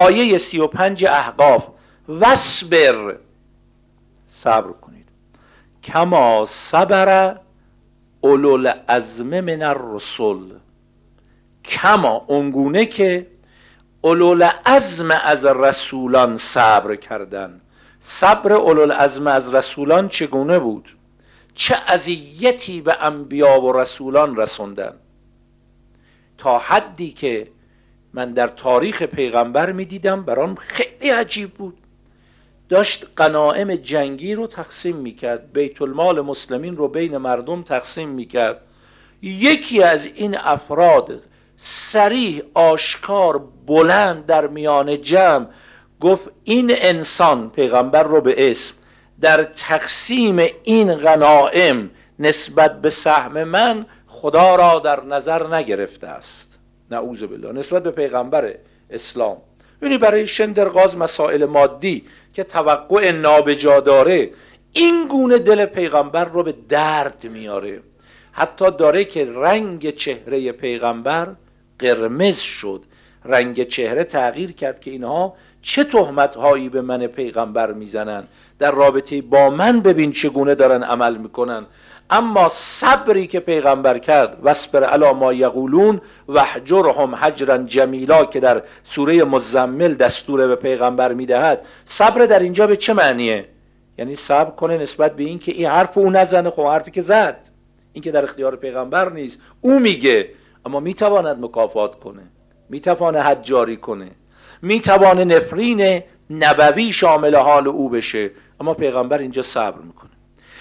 آیه سی و پنج احقاف. وصبر. صبر کنید. کما صبر اولو ازم من الرسل. کما اونگونه که اولو ازم از رسولان صبر کردن. صبر اولو ازم از رسولان چگونه بود؟ چه اذیتی به انبیا و رسولان رسوندن؟ تا حدی که من در تاریخ پیغمبر می‌دیدم برام خیلی عجیب بود. داشت قناعم جنگی رو تقسیم می‌کرد بیت المال مسلمین رو بین مردم تقسیم می‌کرد یکی از این افراد سریح آشکار بلند در میان جمع گفت این انسان پیغمبر رو به اسم در تقسیم این غنائم نسبت به سهم من خدا را در نظر نگرفته است. نعوذ بالله. نسبت به پیغمبر اسلام. یعنی برای شندرغاز مسائل مادی که توقع نابجا داره این گونه دل پیغمبر رو به درد میاره. حتی داره که رنگ چهره پیغمبر قرمز شد. رنگ چهره تغییر کرد که اینها چه تهمت هایی به من پیغمبر می‌زنن؟ در رابطه با من ببین چگونه دارن عمل می‌کنن. اما صبری که پیغمبر کرد وصبر علا ما یقولون وحجرهم حجرا جمیلا که در سوره مزمل دستور به پیغمبر می‌دهد صبر در اینجا به چه معنیه؟ یعنی صبر کنه نسبت به این که این حرف او نزنه خب حرفی که زد. این که در اختیار پیغمبر نیست. او میگه اما می‌تواند مکافات کنه می‌تواند حد جاری کنه. می‌تواند نفرین نبوی شامل حال او بشه. اما پیغمبر اینجا صبر می‌کنه.